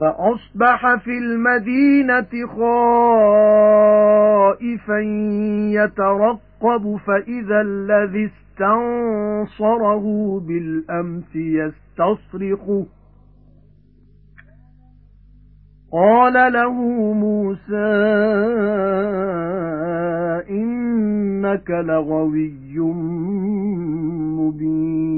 فَأَصْبَحَ فِي الْمَدِينَةِ خَائِفًا يَتَرَقَّبُ فَإِذَا الَّذِي اسْتَنصَرَهُ بِالْأَمْسِ يَسْتَصْرِخُهُ. قَالَ لَهُ مُوسَى إِنَّكَ لَغَوِيٌّ مُبِينٌ.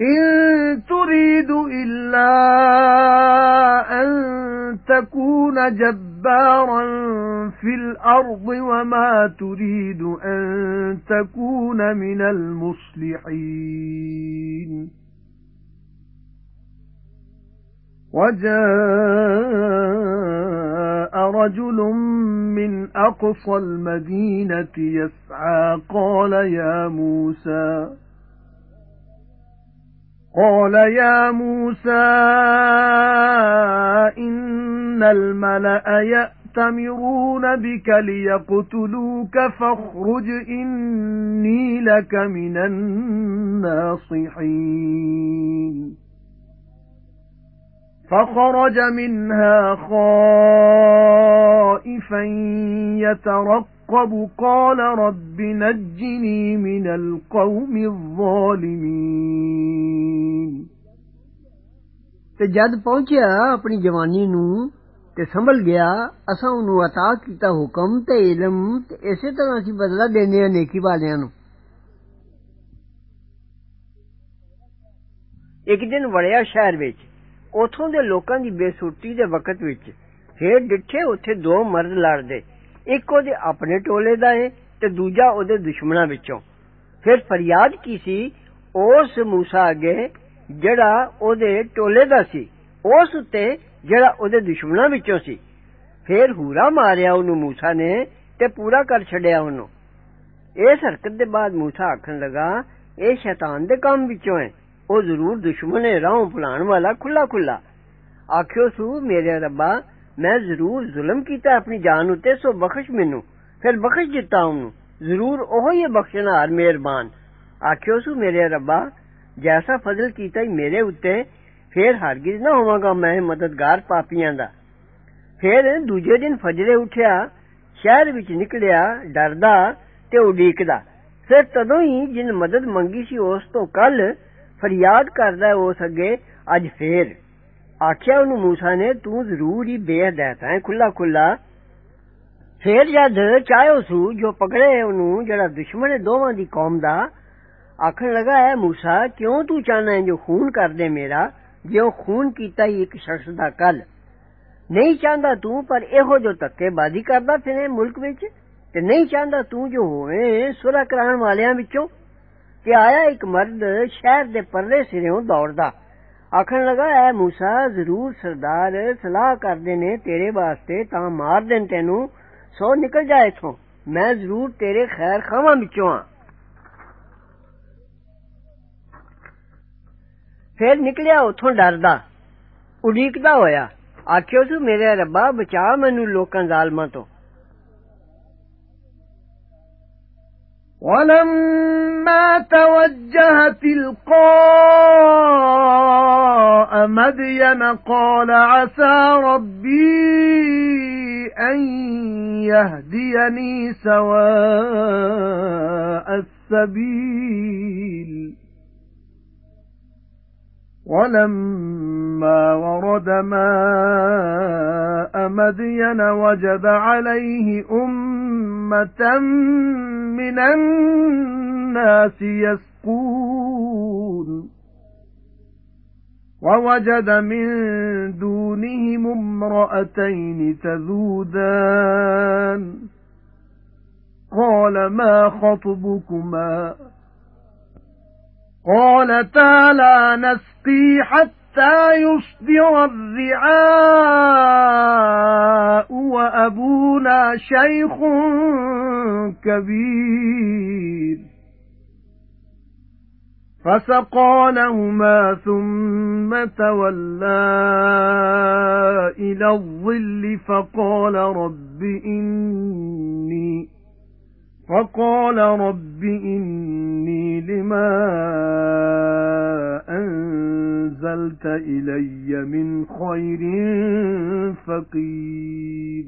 إِن تُرِيدُ إِلَّا أَن تَكُونَ جَبَّارًا فِي الْأَرْضِ وَمَا تُرِيدُ أَن تَكُونَ مِنَ الْمُصْلِحِينَ. وَجَاءَ رَجُلٌ مِنْ أَقْصَى الْمَدِينَةِ يَسْعَى قَالَ يَا مُوسَى قَالَ يَا مُوسَى إِنَّ الْمَلَأَ يَأْتَمِرُونَ بِكَ لِيَقْتُلُوكَ فَاخْرُجْ إِنِّي لَكَ مِنَ النَّاصِحِينَ فَخَرَجَ مِنْهَا خَائِفًا يَتَرَقَّبُ قَالَ رَبِّ نَجِّنِي مِنَ الْقَوْمِ الظَّالِمِينَ ਤੇ ਜਦ ਪਹੁੰਚਿਆ ਆਪਣੀ ਜਵਾਨੀ ਨੂੰ ਤੇ ਸੰਭਲ ਗਿਆ ਅਸਾਂ ਉਹਨੂੰ عطا ਕੀਤਾ ਹੁਕਮ ਤੇ ਇਲਮ ਤੇ ਇਸੇ ਤਰ੍ਹਾਂ ਅਸੀਂ ਬਦਲਾ ਦਿੰਦੇ ਹਾਂ ਨੇਕੀ ਵਾਲਿਆਂ ਨੂੰ ਇੱਕ ਦਿਨ ਵੜਿਆ ਸ਼ਹਿਰ ਵਿੱਚ ਉਥੋਂ ਦੇ ਲੋਕਾਂ ਦੀ ਬੇਸੁੱਟੀ ਦੇ ਵਕਤ ਵਿੱਚ ਫੇਰ ਡਿੱਠੇ ਉੱਥੇ ਦੋ ਮਰਦ ਲੜਦੇ ਇੱਕ ਉਹਦੇ ਆਪਣੇ ਟੋਲੇ ਦਾ ਏ ਤੇ ਦੂਜਾ ਉਹਦੇ ਦੁਸ਼ਮਣਾਂ ਵਿੱਚੋਂ ਫਿਰ ਫਰਿਆਦ ਕੀ ਸੀ ਉਸ موسی ਅੱਗੇ ਜਿਹੜਾ ਉਹਦੇ ਟੋਲੇ ਦਾ ਸੀ ਉਸ ਉੱਤੇ ਜਿਹੜਾ ਉਹਦੇ ਦੁਸ਼ਮਣਾਂ ਵਿੱਚੋਂ ਸੀ ਫਿਰ ਹੂਰਾ ਮਾਰਿਆ ਉਹਨੂੰ موسی ਨੇ ਤੇ ਪੂਰਾ ਕਰ ਛੱਡਿਆ ਉਹਨੂੰ ਇਸ ਹਰਕਤ ਦੇ ਬਾਅਦ موسی ਆਖਣ ਲੱਗਾ ਇਹ ਸ਼ੈਤਾਨ ਦੇ ਕੰਮ ਵਿੱਚੋਂ ਹੈ ਉਹ ਜ਼ਰੂਰ ਦੁਸ਼ਮਣ ਹੈ ਰਾਹ ਭੁਲਾਣ ਵਾਲਾ ਖੁੱਲਾ ਖੁੱਲਾ ਆਖਿਓ ਸੂ ਮੇਰੇ ਰੱਬਾ ਮੈਂ ਜ਼ਰੂਰ ਜ਼ੁਲਮ ਕੀਤਾ ਆਪਣੀ ਜਾਨ ਉਤੇ ਸੋ ਬਖਸ਼ ਮੈਨੂੰ ਫਿਰ ਬਖਸ਼ ਦਿੱਤਾ ਉਹਨੂੰ ਜ਼ਰੂਰ ਉਹ ਹੀ ਬਖਸ਼ਣਹਾਰ ਮਿਹਰਬਾਨ ਆਖਿਓ ਸੂ ਮੇਰੇ ਰੱਬਾ ਜੈਸਾ ਫਜ਼ਲ ਕੀਤਾ ਹੀ ਮੇਰੇ ਉੱਤੇ ਫੇਰ ਹਰਗਿਜ਼ ਨਾ ਹੋਵਾਂਗਾ ਮੈਂ ਮਦਦਗਾਰ ਪਾਪੀਆਂ ਦਾ ਫੇਰ ਦੂਜੇ ਦਿਨ ਫਜਰੇ ਉੱਠਿਆ ਸ਼ਹਿਰ ਵਿੱਚ ਨਿਕਲਿਆ ਡਰਦਾ ਤੇ ਉਡੀਕਦਾ ਫਿਰ ਤਦੋਂ ਹੀ ਜਿਨ ਮਦਦ ਮੰਗੀ ਸੀ ਉਸ ਤੋਂ ਕੱਲ ਫਰਿਆਦ ਕਰਦਾ ਉਸ ਅੱਗੇ ਅੱਜ ਫੇਰ ਆਖਿਆ ਉਹਨੂੰ موسی ਨੇ ਤੂੰ ਜ਼ਰੂਰ ਹੀ ਬੇਹਦਾਇਤ ਹੈ ਖੁੱਲਾ ਖੁੱਲਾ ਫੇਰ ਜਦ ਚਾਹੋ ਸੂ ਜੋ ਪਕੜੇ ਉਹਨੂੰ ਜਿਹੜਾ ਦੁਸ਼ਮਣ ਹੈ ਦੋਵਾਂ ਦੀ ਕੌਮ ਦਾ ਆਖਣ ਲਗਾ ਹੈ موسی ਕਿਉਂ ਤੂੰ ਚਾਹਨਾ ਹੈ ਜੋ ਖੂਨ ਕਰ ਦੇ ਮੇਰਾ ਜਿਉਂ ਖੂਨ ਕੀਤਾ ਹੀ ਇੱਕ ਸ਼ਖਸ ਦਾ ਕੱਲ ਨਹੀਂ ਚਾਹੁੰਦਾ ਤੂੰ ਪਰ ਇਹੋ ਜੋ ਧੱਕੇਬਾਜ਼ੀ ਕਰਦਾ ਫਿਰੇ ਮੁਲਕ ਵਿੱਚ ਤੇ ਨਹੀਂ ਚਾਹੁੰਦਾ ਤੂੰ ਜੋ ਹੋਵੇ ਸੁਲਹ ਕਰਾਉਣ ਵਾਲਿਆਂ ਵਿੱਚੋਂ ਕਿ ਆਇਆ ਇੱਕ ਮਰਦ ਸ਼ਹਿਰ ਦੇ ਪਰਲੇ ਸਿਰੋਂ ਦੌੜਦਾ ਆਖਣ ਲਗਾ ਐ موسی ਜ਼ਰੂਰ ਸਰਦਾਰ ਸਲਾਹ ਕਰਦੇ ਨੇ ਤੇਰੇ ਵਾਸਤੇ ਤਾਂ ਮਾਰ ਦੇਣ ਤੈਨੂੰ ਸੋ ਨਿਕਲ ਜਾ ਇਥੋਂ ਮੈਂ ਜ਼ਰੂਰ ਤੇਰੇ ਖੈਰ ਖਾਵਾਂ ਵਿੱਚੋਂ ਆ ਫਿਰ ਨਿਕਲਿਆ ਉਥੋਂ ਡਰਦਾ ਉਡੀਕਦਾ ਹੋਇਆ ਆਖਿਓ ਤੂੰ ਮੇਰੇ ਰੱਬਾ ਬਚਾ ਮੈਨੂੰ ਲੋਕਾਂ ਜ਼ਾਲਮਾਂ ਤੋਂ وَلَمَّا تَوَجَّهَ تِلْقَاءَ مَدْيَنَ قَالَ عَسَى رَبِّي أَن يَهْدِيَنِي سَوَاءَ السَّبِيلِ. وَلَمَّا وَرَدَ مَاءَ مَدْيَنَ وَجَدَ عَلَيْهِ أُمَّةً مِنَ النَّاسِ يَسْقُونَ. وَوَجَدَ مِن دُونِهِمُ امْرَأَتَيْنِ تَذُودَانِ. قَالَ مَا خَطْبُكُمَا؟ قَالَتَا لَا نَسْقِي حَتَّى يُصْدِرَ الرِّعَاءُ وَأَبُونَا شَيْخٌ كَبِيرٌ. فَسَقَى لَهُمَا ثُمَّ تَوَلَّى إِلَى الظِّلِّ فَقَالَ رَبِّ إِنِّي فَقَالَ رَبِّ إِنِّي لِمَا أَنزَلْتَ إِلَيَّ مِنْ خَيْرٍ فَقِيرٌ.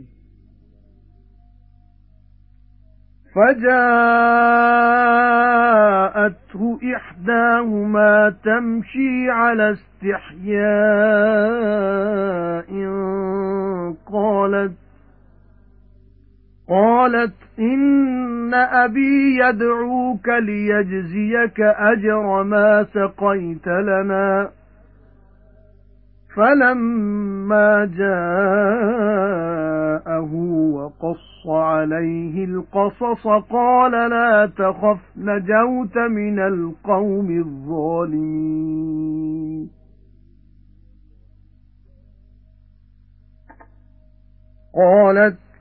فَجَاءَتْهُ إِحْدَاهُمَا تَمْشِي عَلَى اسْتِحْيَاءٍ قَالَتْ قَالَتْ إِنَّ أَبِي يَدْعُوكَ لِيَجْزِيَكَ أَجْرَ مَا سَقَيْتَ لَنَا. فَلَمَّا جَاءَهُ وَقَصَّ عَلَيْهِ الْقَصَصَ قَالَ لَا تَخَفْ نَجَوْتَ مِنَ الْقَوْمِ الظَّالِمِينَ. قَالَتْ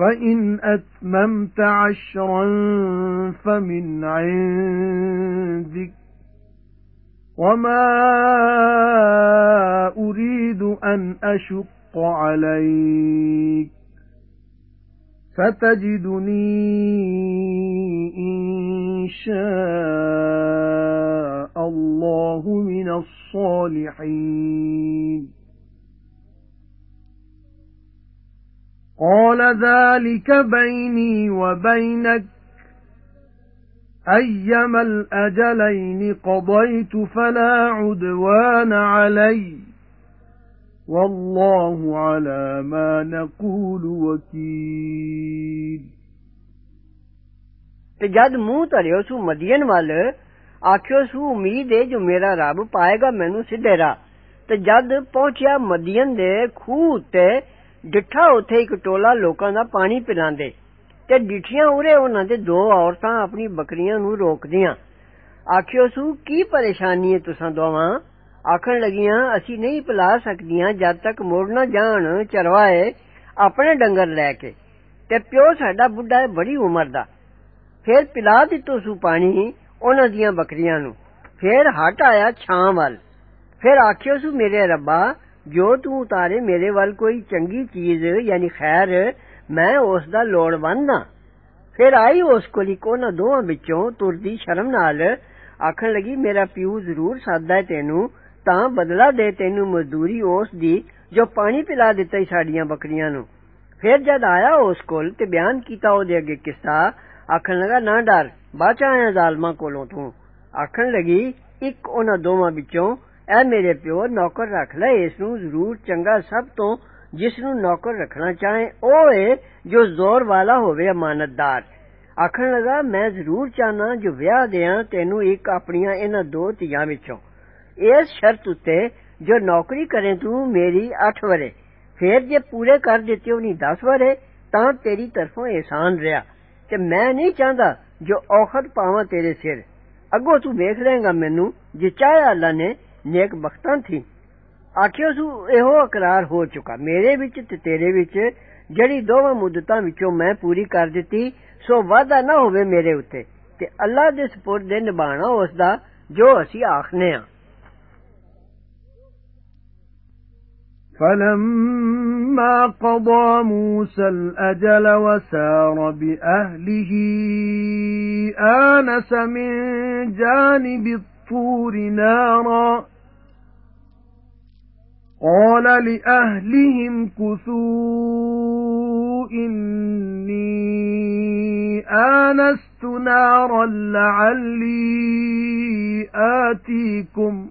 فَإِنْ أَتْمَمْتَ عَشْرًا فَمِنْ عِنْدِكَ وَمَا أُرِيدُ أَنْ أَشُقَّ عَلَيْكَ سَتَجِدُنِي إِن شَاءَ اللَّهُ مِنَ الصَّالِحِينَ قَالَ ذَلِكَ بَيْنِي وَبَيْنَكَ أَيَّمَا الْأَجَلَيْنِ قَضَيْتُ فَلَا عُدْوَانَ عَلَيَّ وَاللَّهُ عَلَى مَا نَقُولُ وَكِيلٌ ਤੇ ਜਦ ਮੂੰਹ ਧਰਿਓ ਸੂ ਮਦੀਨ ਵੱਲ ਆਖਿਓ ਸੂ ਉਮੀਦ ਹੈ ਜੋ ਮੇਰਾ ਰੱਬ ਪਾਏਗਾ ਮੈਨੂੰ ਸਿੱਧੇ ਰਾਹ ਤੇ ਜਦ ਪਹੁੰਚਿਆ ਮਦੀਨ ਦੇ ਖੂਹ ਉੱਤੇ ਡਿੱਠਾ ਉੱਥੇ ਇੱਕ ਟੋਲਾ ਲੋਕਾਂ ਦਾ ਪਾਣੀ ਪਿਲਾਉਂਦੇ ਤੇ ਡਿਠੀਆਂ ਉਰੇ ਉਹਨਾਂ ਦੇ ਦੋ ਔਰਤਾਂ ਆਪਣੀ ਬੱਕਰੀਆਂ ਨੂੰ ਰੋਕਦੀਆਂ ਆਖਿਓ ਸੂ ਕੀ ਪਰੇਸ਼ਾਨੀ ਹੈ ਤੁਸਾਂ ਦੋਵਾਂ ਆਖਣ ਲੱਗੀਆਂ ਅਸੀਂ ਨਹੀਂ ਪਿਲਾ ਸਕਦੀਆਂ ਜਦ ਤੱਕ ਮੋੜ ਨਾ ਜਾਣ ਚਰਵਾਏ ਆਪਣੇ ਡੰਗਰ ਲੈ ਕੇ ਤੇ ਪਿਓ ਸਾਡਾ ਬੁੱਢਾ ਹੈ ਬੜੀ ਉਮਰ ਦਾ ਫਿਰ ਪਿਲਾ ਦਿੱਤੋ ਸੂ ਪਾਣੀ ਉਹਨਾਂ ਦੀਆਂ ਬੱਕਰੀਆਂ ਨੂੰ ਫਿਰ ਹਟ ਆਇਆ ਛਾਂ ਵੱਲ ਫਿਰ ਆਖਿਓ ਸੂ ਮੇਰੇ ਰੱਬਾ ਜੋ ਤੂੰ ਉਤਾਰੇ ਮੇਰੇ ਵੱਲ ਕੋਈ ਚੰਗੀ ਚੀਜ਼ ਯਾਨੀ ਖੈਰ ਮੈਂ ਉਸ ਦਾ ਲੋੜਵੰਦ ਹਾਂ ਫਿਰ ਆਈ ਉਸ ਕੋਲ ਇੱਕ ਉਹਨਾਂ ਦੋਵਾਂ ਵਿੱਚੋਂ ਤੁਰਦੀ ਸ਼ਰਮ ਨਾਲ ਆਖਣ ਲੱਗੀ ਮੇਰਾ ਪਿਓ ਜ਼ਰੂਰ ਸਾਦਾ ਹੈ ਤੈਨੂੰ ਤਾਂ ਬਦਲਾ ਦੇ ਤੈਨੂੰ ਮਜ਼ਦੂਰੀ ਉਸ ਦੀ ਜੋ ਪਾਣੀ ਪਿਲਾ ਦਿੱਤਾ ਹੀ ਸਾਡੀਆਂ ਬੱਕਰੀਆਂ ਨੂੰ ਫਿਰ ਜਦ ਆਇਆ ਉਸ ਕੋਲ ਤੇ ਬਿਆਨ ਕੀਤਾ ਉਹਦੇ ਅੱਗੇ ਕਿੱਸਾ ਆਖਣ ਲਗਾ ਨਾ ਡਰ ਬਾਚਾ ਆਇਆ ਜ਼ਾਲਮਾਂ ਕੋਲੋਂ ਤੂੰ ਆਖਣ ਲੱਗੀ ਇੱਕ ਉਹਨਾਂ ਦੋਵਾਂ ਵਿੱਚੋਂ ਐ ਮੇਰੇ ਪਿਓ ਨੌਕਰ ਰੱਖ ਲੈ ਇਸ ਨੂੰ ਜ਼ਰੂਰ ਚੰਗਾ ਸਭ ਤੋਂ ਜਿਸ ਨੂੰ ਨੌਕਰ ਰੱਖਣਾ ਚਾਹੇ ਉਹ ਏ ਜੋ ਜ਼ੋਰ ਵਾਲਾ ਹੋਵੇ ਅਮਾਨਤਦਾਰ ਆਖਣ ਲਗਾ ਮੈਂ ਜ਼ਰੂਰ ਚਾਹਨਾ ਜੋ ਵਿਆਹ ਦਿਆਂ ਤੈਨੂੰ ਇੱਕ ਆਪਣੀਆਂ ਇਹਨਾਂ ਦੋ ਧੀਆਂ ਵਿੱਚੋਂ ਇਸ ਸ਼ਰਤ ਉੱਤੇ ਜੋ ਨੌਕਰੀ ਕਰੇ ਤੂੰ ਮੇਰੀ 8 ਵਰੇ ਫੇਰ ਜੇ ਪੂਰੇ ਕਰ ਦਿੱਤੇ ਉਹਨੀ 10 ਵਰੇ ਤਾਂ ਤੇਰੀ ਤਰਫੋਂ ਇਹਸਾਨ ਰਿਹਾ ਤੇ ਮੈਂ ਨਹੀਂ ਚਾਹੁੰਦਾ ਜੋ ਔਖਤ ਪਾਵਾਂ ਤੇਰੇ ਸਿਰ ਅੱਗੋਂ ਤੂੰ ਵੇਖ ਲੇਗਾ ਮੈਨੂੰ ਜੇ ਚਾਹਿਆ ਅੱਲਾ ਨੇ ਨੇਕ ਬਖਤਾਂ ਥੀ ਆਖਿਓ ਸੂ ਇਹੋ ਇਕਰਾਰ ਹੋ ਚੁੱਕਾ ਮੇਰੇ ਵਿੱਚ ਤੇ ਤੇਰੇ ਵਿੱਚ ਜਿਹੜੀ ਦੋਵਾਂ ਮੁੱਦਤਾਂ ਵਿੱਚੋਂ ਮੈਂ ਪੂਰੀ ਕਰ ਦਿੱਤੀ ਸੋ ਵਾਦਾ ਨਾ ਹੋਵੇ ਮੇਰੇ ਉੱਤੇ ਤੇ ਅੱਲਾ ਦੇ ਸਪੁਰਦ ਦੇ ਨਿਭਾਣਾ ਉਸ ਦਾ ਜੋ ਅਸੀਂ ਆਖਨੇ ਆ فَلَمَّا قَضَى مُوسَى الْأَجَلَ وَسَارَ بِأَهْلِهِ آنَسَ مِن جَانِبِ الطُّورِ نَارًا قَالَ لِأَهْلِهِمْ كُثُوا إِنِّي آنَسْتُ نَارًا لَعَلِّي آتِيكُمْ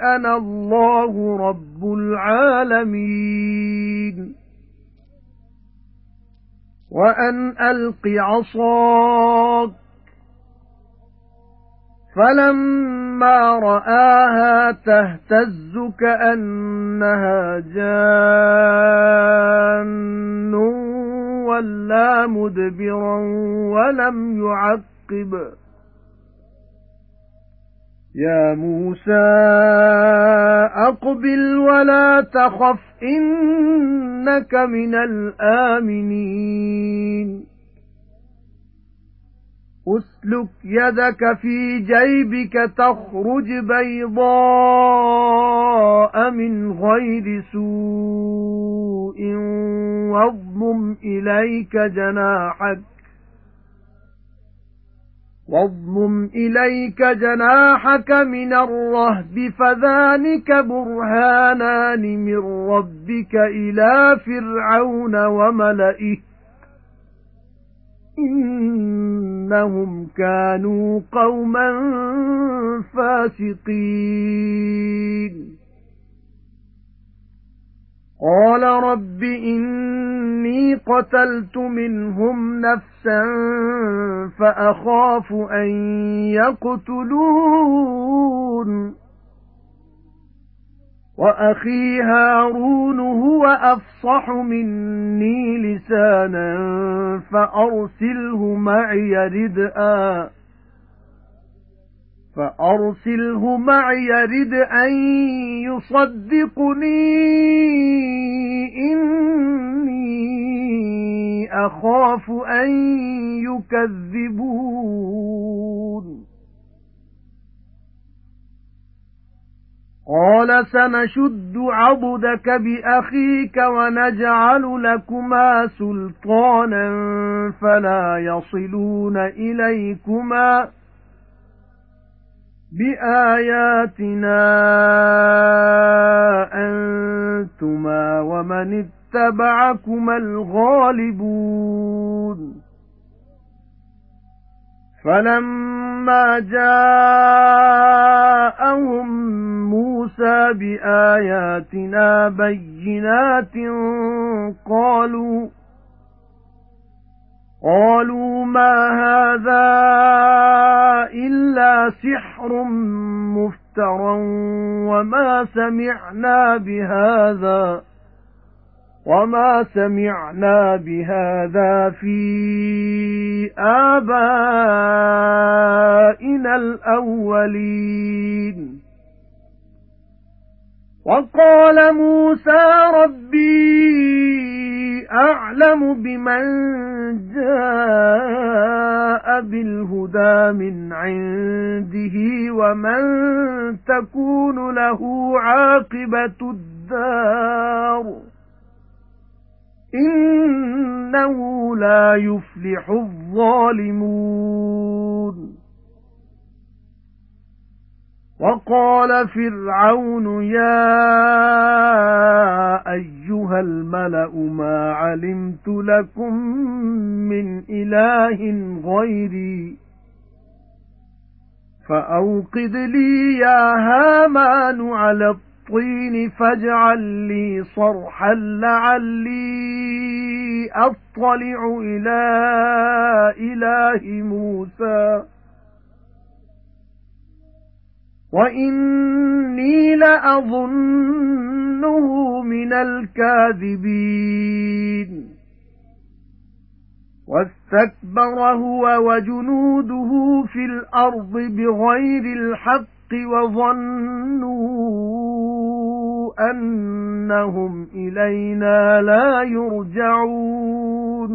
أَنَا اللَّهُ رَبُّ الْعَالَمِينَ. وَأَنْ أَلْقِ عَصَاكَ. فَلَمَّا رَآهَا تَهْتَزُّ كَأَنَّهَا جَانٌّ وَلَّى مُدْبِرًا وَلَمْ يُعَقِّبْ. يَا مُوسَى أَقْبِلْ وَلَا تَخَفْ إِنَّكَ مِنَ الْآمِنِينَ. أُسْلُكْ يَدَكَ فِي جَيْبِكَ تَخْرُجْ بَيْضَاءَ مِنْ غَيْرِ سُوءٍ وَاضْمُمْ إِلَيْكَ جَنَاحَكَ وَاضْمُمْ إِلَيْكَ جَنَاحَكَ مِنَ الرَّهْبِ فَذَلِكَ بُرْهَانَانِ مِنْ رَبِّكَ إِلَى فِرْعَوْنَ وَمَلَئِهِ. إِنَّهُمْ كَانُوا قَوْمًا فَاسِقِينَ. قَالَ رَبِّ إِنِّي قَتَلْتُ مِنْهُمْ نَفْسًا فَأَخَافُ أَن يَقْتُلُونِ. وَأَخِي هَارُونُ هُوَ أَفْصَحُ مِنِّي لِسَانًا فَأَرْسِلْهُ مَعِيَ رِدْءًا. فَأَرْسِلْهُ مَعِيَ رِدْءًا يُصَدِّقُنِي إِنِّي أَخَافُ أَن يُكَذِّبُونِ. قَالَ سَنَشُدُّ عَضُدَكَ بِأَخِيكَ وَنَجْعَلُ لَكُمَا سُلْطَانًا فَلَا يَصِلُونَ إِلَيْكُمَا. بِآيَاتِنَا أَنْتُمَا وَمَنِ اتَّبَعَكُمَا الْغَالِبُونَ فَلَمَّا جَاءَهُم مُوسَى بِآيَاتِنَا بَيِّنَاتٍ قَالُوا قَالُوا مَا هَذَا إِلَّا سِحْرٌ مُفْتَرًى وَمَا سَمِعْنَا بِهَذَا وَمَا سَمِعْنَا بِهَذَا فِي آبَائِنَا الْأَوَّلِينَ. وَقَالَ مُوسَى رَبِّي أَعْلَمُ بِمَنْ جَاءَ بِالْهُدَى مِنْ عِنْدِهِ وَمَنْ تَكُونُ لَهُ عَاقِبَةُ الدَّارِ إِنَّهُ لَا يُفْلِحُ الظَّالِمُونَ وَقَالَ فِرْعَوْنُ يَا أَيُّهَا الْمَلَأُ مَا عَلِمْتُ لَكُمْ مِنْ إِلَٰهٍ غَيْرِي فأوقد لي يا هامان على الطين فاجعل لي صرحا لعلي أطلع إلى إله موسى وَإِنِّي لَأَظُنُّهُ مِنَ الْكَاذِبِينَ وَاسْتَكْبَرَ هُوَ وَجُنُودُهُ فِي الْأَرْضِ بِغَيْرِ الْحَقِّ وَظَنُّوا أَنَّهُمْ إِلَيْنَا لَا يُرْجَعُونَ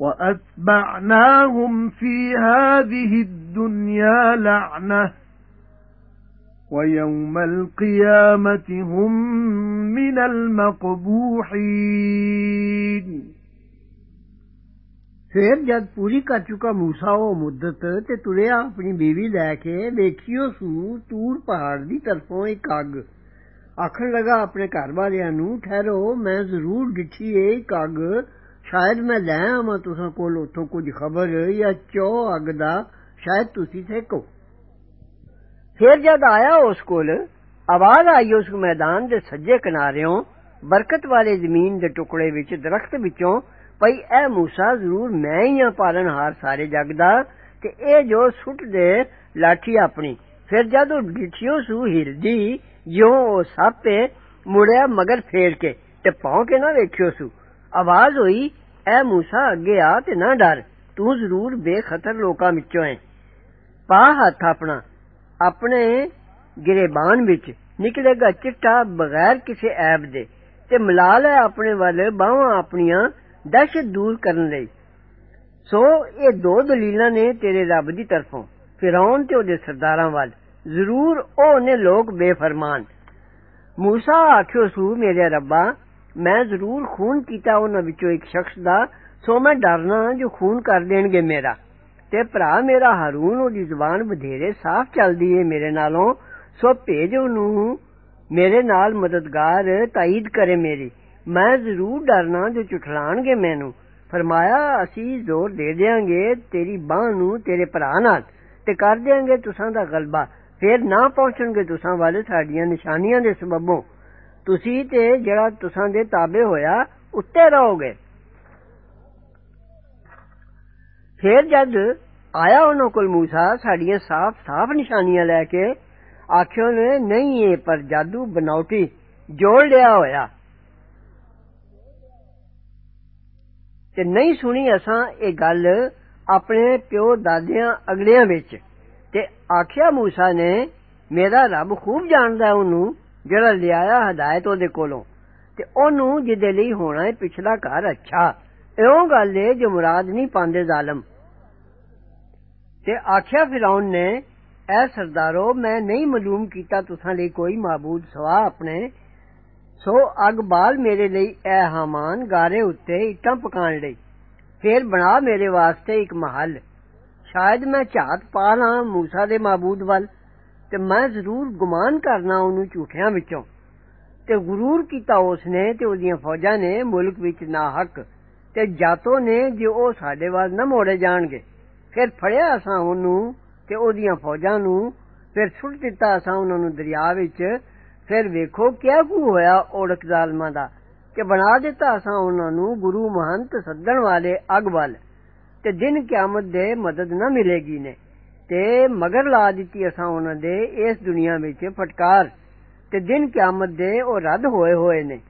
وَأَتْبَعْنَاهُمْ فِي هَذِهِ الدُّنْيَا لَعْنَةً وَيَوْمَ الْقِيَامَةِ هُمْ مِنَ الْمَقْبُوحِينَ ਫਿਰ ਜਦ ਪੂਰੀ ਕਰ ਚੁੱਕਾ موسی ਉਹ ਮੁੱਦਤ ਤੇ ਤੁਰਿਆ ਆਪਣੀ ਬੀਵੀ ਲੈ ਕੇ ਵੇਖਿਓ ਸੂ ਤੂਰ ਪਹਾੜ ਦੀ ਤਰਫੋਂ ਇੱਕ ਅੱਗ ਆਖਣ ਲਗਾ ਆਪਣੇ ਘਰ ਵਾਲਿਆਂ ਨੂੰ ਠਹਿਰੋ ਮੈਂ ਜ਼ਰੂਰ ਡਿੱਠੀ ਏ ਇੱਕ ਅੱਗ ਸ਼ਾਇਦ ਮੈਂ ਲੈ ਆਵਾਂ ਤੁਸਾਂ ਕੋਲ ਉਥੋਂ ਕੁਝ ਖਬਰ ਜਾਂ ਚੋ ਅੱਗ ਦਾ ਸ਼ਾਇਦ ਤੁਸੀਂ ਸੇਕੋ ਫਿਰ ਜਦ ਆਇਆ ਉਸ ਕੋਲ ਆਵਾਜ਼ ਆਈ ਉਸ ਮੈਦਾਨ ਦੇ ਸੱਜੇ ਕਿਨਾਰਿਓਂ ਬਰਕਤ ਵਾਲੇ ਜ਼ਮੀਨ ਦੇ ਟੁਕੜੇ ਵਿੱਚ ਦਰਖਤ ਵਿੱਚੋਂ ਭਈ ਇਹ موسی ਜ਼ਰੂਰ ਮੈਂ ਹੀ ਆ ਪਾਲਣਹਾਰ ਸਾਰੇ ਜਗ ਦਾ ਤੇ ਇਹ ਜੋ ਸੁੱਟ ਦੇ ਲਾਠੀ ਆਪਣੀ ਫਿਰ ਜਦ ਉਹ ਡਿਠਿਓ ਸੂ ਹਿਲਦੀ ਜਿਉਂ ਉਹ ਸਾਪੇ ਮੁੜਿਆ ਮਗਰ ਫੇਰ ਕੇ ਤੇ ਪਾਉ ਕੇ ਨਾ ਵੇਖਿਓ ਸੂ ਆਵਾਜ਼ ਹੋਈ ਐ موسی ਅੱਗੇ ਆ ਤੇ ਨਾ ਡਰ ਤੂੰ ਜ਼ਰੂਰ ਬੇਖਤਰ ਲੋਕਾਂ ਵਿੱਚੋਂ ਹੈ ਪਾ ਹੱਥ ਆਪਣਾ ਆਪਣੇ ਗਿਰੇਬਾਨ ਵਿੱਚ ਨਿਕਲੇਗਾ ਚਿੱਟਾ ਬਗੈਰ ਕਿਸੇ ਐਬ ਦੇ ਤੇ ਮਿਲਾ ਲੈ ਆਪਣੇ ਵੱਲ ਬਾਹਾਂ ਆਪਣੀਆਂ ਦਹਿਸ਼ਤ ਦੂਰ ਕਰਨ ਲਈ ਸੋ ਇਹ ਦੋ ਦਲੀਲਾਂ ਨੇ ਤੇਰੇ ਰੱਬ ਦੀ ਤਰਫੋਂ ਫਿਰੌਨ ਤੇ ਉਹਦੇ ਸਰਦਾਰਾਂ ਵੱਲ ਜ਼ਰੂਰ ਉਹ ਨੇ ਲੋਕ ਬੇਫਰਮਾਨ موسی ਆਖਿਓ ਸੂ ਮੇਰੇ ਰੱਬਾ میں ضرور خون کیتا انہاں وچوں ایک شخص دا، سو میں ڈرنا ہاں جو خون کر دین گے میرا۔ تے بھرا میرا ہارون اودی زبان بدھیرے صاف چلدی اے میرے نالوں۔ سو بھیج اونوں میرے نال مددگار تائید کرے میری۔ میں ضرور ڈرنا جو چٹلان گے مینوں فرمایا، اسی زور دے دیاں گے تیری باہ نو تیرے بھرا نال۔ تے کر دیاں گے تساں دا غلبہ۔ پھر نہ پہنچن گے تساں والے ساڈیاں نشانیاں دے سببوں۔ ਤੁਸੀਂ ਤੇ ਜਿਹੜਾ ਤੁਸਾਂ ਦੇ ਤਾਬੇ ਹੋਇਆ ਉੱਤੇ ਰਹੋਗੇ ਫਿਰ ਜਦ ਆਇਆ ਉਹਨਾਂ ਕੋਲ موسی ਸਾਡੀਆਂ ਸਾਫ਼-ਸਾਫ਼ ਨਿਸ਼ਾਨੀਆਂ ਲੈ ਕੇ ਆਖਿਓ ਨੇ ਨਹੀਂ ਇਹ ਪਰ ਜਾਦੂ ਬਨਾਉਟੀ ਜੋੜ ਲਿਆ ਹੋਇਆ ਤੇ ਨਹੀਂ ਸੁਣੀ ਅਸਾਂ ਇਹ ਗੱਲ ਆਪਣੇ ਪਿਓ ਦਾਦਿਆਂ ਅਗਲਿਆਂ ਵਿੱਚ ਤੇ ਆਖਿਆ موسی ਨੇ ਮੇਰਾ ਰੱਬ ਖੂਬ ਜਾਣਦਾ ਉਹਨੂੰ جڑا لیا ہدایت اودے کولوں ہونا ہے پچھلا گھر اچھا ایو گل جو مراد نہیں پاندے ظالم تے آکھیا فرعون نے اے سردارو میں نہیں معلوم کیتا تساں لئی کوئی معبود سوا اپنے سو اگ بال میرے لئی اے حامان گارے اتے اٹاں پکان لئی پھر بنا میرے واسطے ایک محل شاید میں چاہت پا لاں موسیٰ دے معبود وال ਤੇ ਮੈਂ ਜ਼ਰੂਰ ਗੁਮਾਨ ਕਰਨਾ ਉਹਨੂੰ ਝੂਠਿਆਂ ਵਿੱਚੋਂ ਤੇ ਗਰੂਰ ਕੀਤਾ ਉਸਨੇ ਤੇ ਉਹਦੀਆਂ ਫੌਜਾਂ ਨੇ ਮੁਲਕ ਵਿੱਚ ਨਾ ਹੱਕ ਤੇ ਜਾਤੋਂ ਨੇ ਜੇ ਉਹ ਸਾਡੇ ਵੱਲ ਨਾ ਮੋੜੇ ਜਾਣਗੇ ਫਿਰ ਫੜਿਆ ਅਸਾਂ ਉਹਨੂੰ ਤੇ ਉਹਦੀਆਂ ਫੌਜਾਂ ਨੂੰ ਫਿਰ ਸੁੱਟ ਦਿੱਤਾ ਅਸਾਂ ਉਹਨਾਂ ਨੂੰ ਦਰਿਆ ਵਿੱਚ ਫਿਰ ਵੇਖੋ ਕਿਆ ਕੁ ਹੋਇਆ ਔੜਕ ਜ਼ਾਲਮਾਂ ਦਾ ਕਿ ਬਣਾ ਦਿੱਤਾ ਅਸਾਂ ਉਹਨਾਂ ਨੂੰ ਗੁਰੂ ਮਹੰਤ ਸੱਦਣ ਵਾਲੇ ਅਗ ਵੱਲ ਤੇ ਦਿਨ ਕਿਆਮਤ ਦੇ ਮਦਦ ਨਾ ਮਿਲੇਗੀ ਨੇ ਤੇ ਮਗਰ ਲਾ ਦਿੱਤੀ ਅਸਾਂ ਉਹਨਾਂ ਦੇ ਇਸ ਦੁਨੀਆ ਵਿੱਚ ਫਟਕਾਰ ਤੇ ਦਿਨ ਕਿਆਮਤ ਦੇ ਉਹ ਰੱਦ ਹੋਏ ਹੋਏ ਨੇ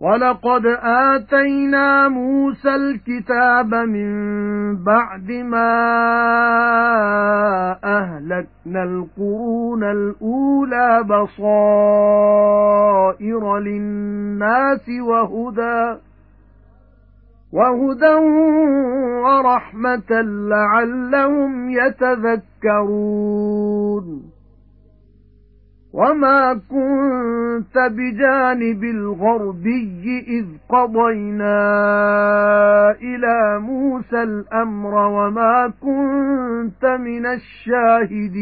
وَلَقَدْ آتَيْنَا مُوسَى الْكِتَابَ مِنْ بَعْدِ مَا أَهْلَكْنَا الْقُرُونَ الْأُولَى بَصَائِرَ لِلنَّاسِ وَهُدًى وَهُدًى وَرَحْمَةً لَعَلَّهُمْ يَتَذَكَّرُونَ وَمَا كُنْتَ بِجَانِبِ الْغَرْبِيِّ إِذْ قَضَيْنَا إِلَى مُوسَى الْأَمْرَ وَمَا كُنْتَ مِنَ الشَّاهِدِينَ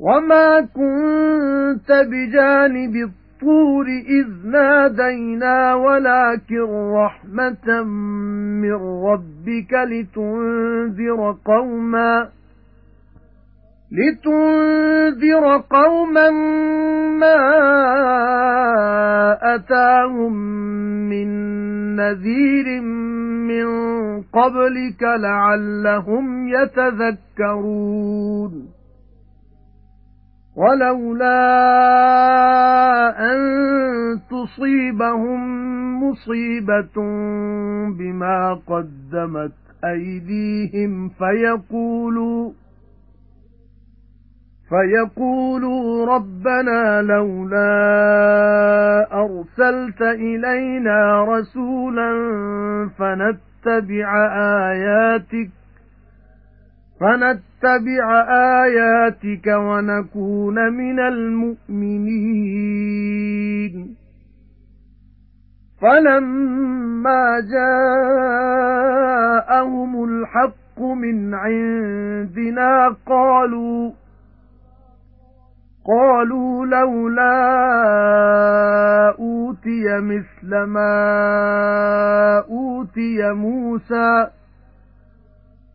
وَمَا كُنتَ بِجَانِبِ الطُّورِ إِذْ نَادَيْنَا وَلَكِن رَّحْمَةً مِّن رَّبِّكَ لِتُنذِرَ قَوْمًا لِتُنذِرَ قَوْمًا مَّا أَتَاهُم مِّن نَّذِيرٍ مِّن قَبْلِكَ لَعَلَّهُمْ يَتَذَكَّرُونَ وَلَوْلَا أَن تُصِيبَهُم مُّصِيبَةٌ بِمَا قَدَّمَتْ أَيْدِيهِمْ فَيَقُولُوا فَيَقُولُوا رَبَّنَا لَوْلَا أَرْسَلْتَ إِلَيْنَا رَسُولًا فَنَتَّبِعَ آيَاتِكَ فَنَتَّبِعَ آيَاتِكَ وَنَكُونَ مِنَ الْمُؤْمِنِينَ. فَلَمَّا جَاءَهُمُ الْحَقُّ مِنْ عِندِنَا قَالُوا قَالُوا لَوْلَا أُوتِيَ مِثْلَ مَا أُوتِيَ مُوسَى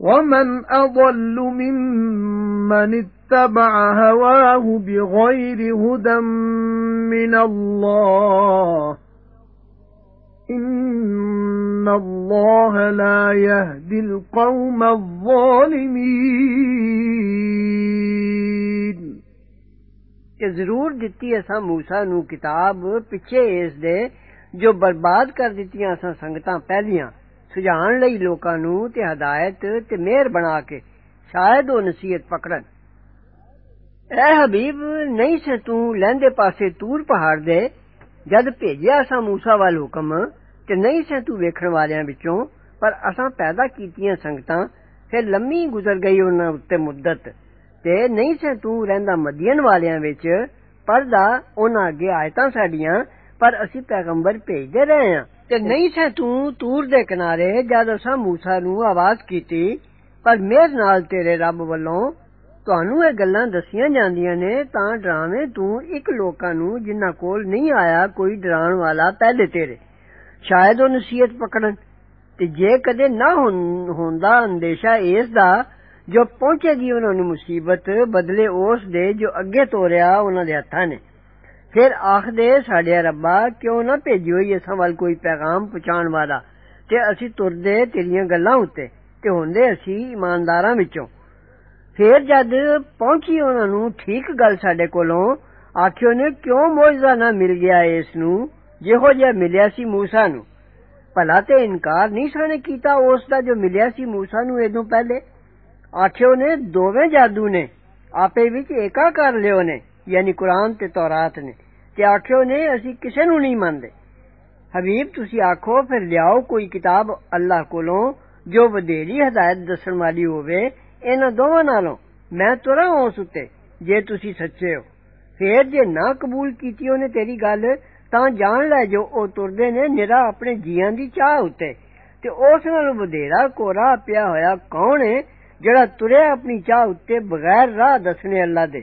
وَمَنْ أَضَلُّ مِمَّنِ اتَّبَعَ هَوَاهُ بِغَيْرِ هُدًى مِنَ اللَّهِ إِنَّ اللَّهَ لَا يَهْدِي الْقَوْمَ الظَّالِمِينَ کہ ضرور دتی اساں موسی نو کتاب ਪਿੱਛੇ ਇਸ ਦੇ ਜੋ ਬਰਬਾਦ ਕਰ ਦਿੱਤੀਆਂ ਅਸਾਂ ਸੰਗਤਾਂ ਪਹਿਲੀਆਂ ਸੁਝਾਉਣ ਲਈ ਲੋਕਾਂ ਨੂੰ ਤੇ ਹਦਾਇਤ ਤੇ ਮਿਹਰ ਬਣਾ ਕੇ ਸ਼ਾਇਦ ਉਹ ਨਸੀਹਤ ਪਕੜਨ ਐ ਹਬੀਬ ਨਹੀਂ ਸੇ ਤੂੰ ਲਹਿੰਦੇ ਪਾਸੇ ਤੂਰ ਪਹਾੜ ਦੇ ਜਦ ਭੇਜਿਆ ਸਾਂ موسی ਵੱਲ ਹੁਕਮ ਤੇ ਨਹੀਂ ਸੇ ਤੂੰ ਵੇਖਣ ਵਾਲਿਆਂ ਵਿੱਚੋਂ ਪਰ ਅਸਾਂ ਪੈਦਾ ਕੀਤੀਆਂ ਸੰਗਤਾਂ ਫਿਰ ਲੰਮੀ ਗੁਜ਼ਰ ਗਈ ਉਹਨਾਂ ਉੱਤੇ ਮੁੱਦਤ ਤੇ ਨਹੀਂ ਸੇ ਤੂੰ ਰਹਿੰਦਾ ਮਦੀਨ ਵਾਲਿਆਂ ਵਿੱਚ ਪਰਦਾ ਉਹਨਾਂ ਅੱਗੇ ਆਇਤਾਂ ਸਾਡੀਆਂ ਪਰ ਅਸੀਂ ਪੈਗੰਬਰ ਭੇਜਦੇ ਰਹੇ ਹਾਂ ਤੇ ਨਹੀਂ ਸੈਂ ਤੂੰ ਤੂਰ ਦੇ ਕਿਨਾਰੇ ਜਦ ਅਸਾਂ موسی ਨੂੰ ਆਵਾਜ਼ ਕੀਤੀ ਪਰ ਮਿਹਰ ਨਾਲ ਤੇਰੇ ਰੱਬ ਵੱਲੋਂ ਤੁਹਾਨੂੰ ਇਹ ਗੱਲਾਂ ਦੱਸੀਆਂ ਜਾਂਦੀਆਂ ਨੇ ਤਾਂ ਡਰਾਵੇਂ ਤੂੰ ਇੱਕ ਲੋਕਾਂ ਨੂੰ ਜਿਨ੍ਹਾਂ ਕੋਲ ਨਹੀਂ ਆਇਆ ਕੋਈ ਡਰਾਉਣ ਵਾਲਾ ਪਹਿਲੇ ਤੇਰੇ ਸ਼ਾਇਦ ਉਹ ਨਸੀਹਤ ਪਕੜਨ ਤੇ ਜੇ ਕਦੇ ਨਾ ਹੁੰਦਾ ਅੰਦੇਸ਼ਾ ਇਸ ਦਾ ਜੋ ਪਹੁੰਚੇਗੀ ਉਹਨਾਂ ਨੂੰ ਮੁਸੀਬਤ ਬਦਲੇ ਉਸ ਦੇ ਜੋ ਅੱਗੇ ਤੋਰਿਆ ਉਹਨਾਂ ਦੇ ਹੱਥਾਂ ਨੇ پھر آخدے ساڈیا ربا، کیوں نہ بھیجیو اساں ول کوئی پیغام پہچان والا؟ تے اسی تردے تیریاں گلاں اُتے، تے ہوندے اسی ایمانداراں پھر جد پہنچی انہاں نوں، ٹھیک گل ساڈے کولوں، آکھیو کیوں معجزہ نہ مل گیا اس نو جہ جے ملیا سی موسی نو پلا تے انکار نہیں سنے کیتا اس دا جو ملیا سی موسی نو ادو پہلے؟ آخ نے دوویں جادو نے، آپے وچ ایکا کر لیو نے یعنی قرآن تے تورات نے۔ ਤੇ ਆਖਿਓ ਨੇ ਅਸੀਂ ਕਿਸੇ ਨੂੰ ਨਹੀਂ ਮੰਨਦੇ ਹਬੀਬ ਤੁਸੀਂ ਆਖੋ ਫਿਰ ਲਿਆਓ ਕੋਈ ਕਿਤਾਬ ਅੱਲਾਹ ਕੋਲੋਂ ਜੋ ਵਧੇਰੀ ਹਦਾਇਤ ਦੱਸਣ ਵਾਲੀ ਹੋਵੇ ਇਹਨਾਂ ਦੋਵਾਂ ਨਾਲੋਂ ਮੈਂ ਤੁਰਾਂ ਉਸ ਉੱਤੇ ਜੇ ਤੁਸੀਂ ਸੱਚੇ ਹੋ ਫੇਰ ਜੇ ਨਾ ਕਬੂਲ ਕੀਤੀ ਉਹਨੇ ਤੇਰੀ ਗੱਲ ਤਾਂ ਜਾਣ ਲੈ ਜੋ ਉਹ ਤੁਰਦੇ ਨੇ ਨਿਰਾ ਆਪਣੇ ਜੀਆਂ ਦੀ ਚਾਹ ਉੱਤੇ ਤੇ ਉਸ ਨਾਲ ਵਧੇਰਾ ਕੋਰਾ ਪਿਆ ਹੋਇਆ ਕੌਣ ਹੈ ਜਿਹੜਾ ਤੁਰਿਆ ਆਪਣੀ ਚਾਹ ਉੱਤੇ ਬਗੈਰ ਰਾਹ ਦੱਸਣੇ ਅੱਲਾ ਦੇ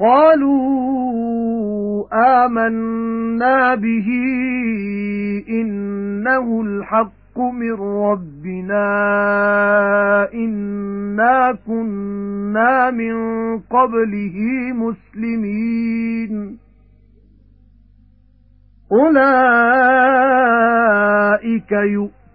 قَالُوا آمَنَّا بِهِ إِنَّهُ الْحَقُّ مِنْ رَبِّنَا إِنَّا كُنَّا مِنْ قَبْلِهِ مُسْلِمِينَ. أُولَئِكَ يُؤْمِنُونَ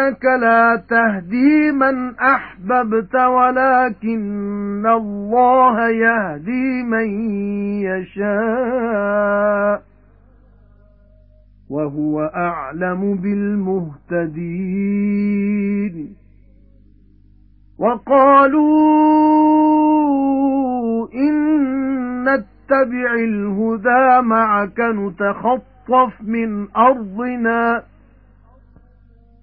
إِنَّكَ لَا تَهْدِي مَنْ أَحْبَبْتَ وَلَكِنَّ اللَّهَ يَهْدِي مَن يَشَاءُ وَهُوَ أَعْلَمُ بِالْمُهْتَدِينَ وَقَالُوا إِن نَّتَّبِعِ الْهُدَى مَعَكَ نُتَخَطَّفْ مِنْ أَرْضِنَا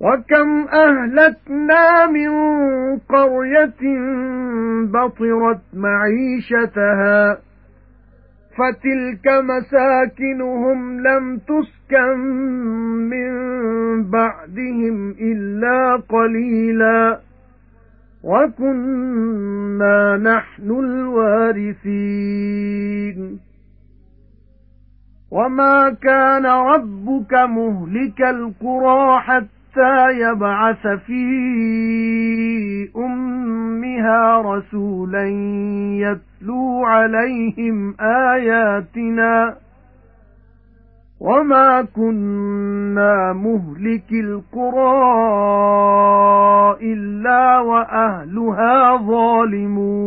وَكَمْ أَهْلَكْنَا مِنْ قَرْيَةٍ بَطِرَتْ مَعِيشَتَهَا فَتِلْكَ مَسَاكِنُهُمْ لَمْ تُسْكَنْ مِنْ بَعْدِهِمْ إِلَّا قَلِيلًا وَكُنَّا نَحْنُ الْوَارِثِينَ. وَمَا كَانَ رَبُّكَ مُهْلِكَ الْقُرَى حَتَّى حَتَّى يَبْعَثَ فِي أُمِّهَا رَسُولًا يَتْلُو عَلَيْهِمْ آيَاتِنَا. وَمَا كُنَّا مُهْلِكِي الْقُرَى إِلَّا وَأَهْلُهَا ظَالِمُونَ.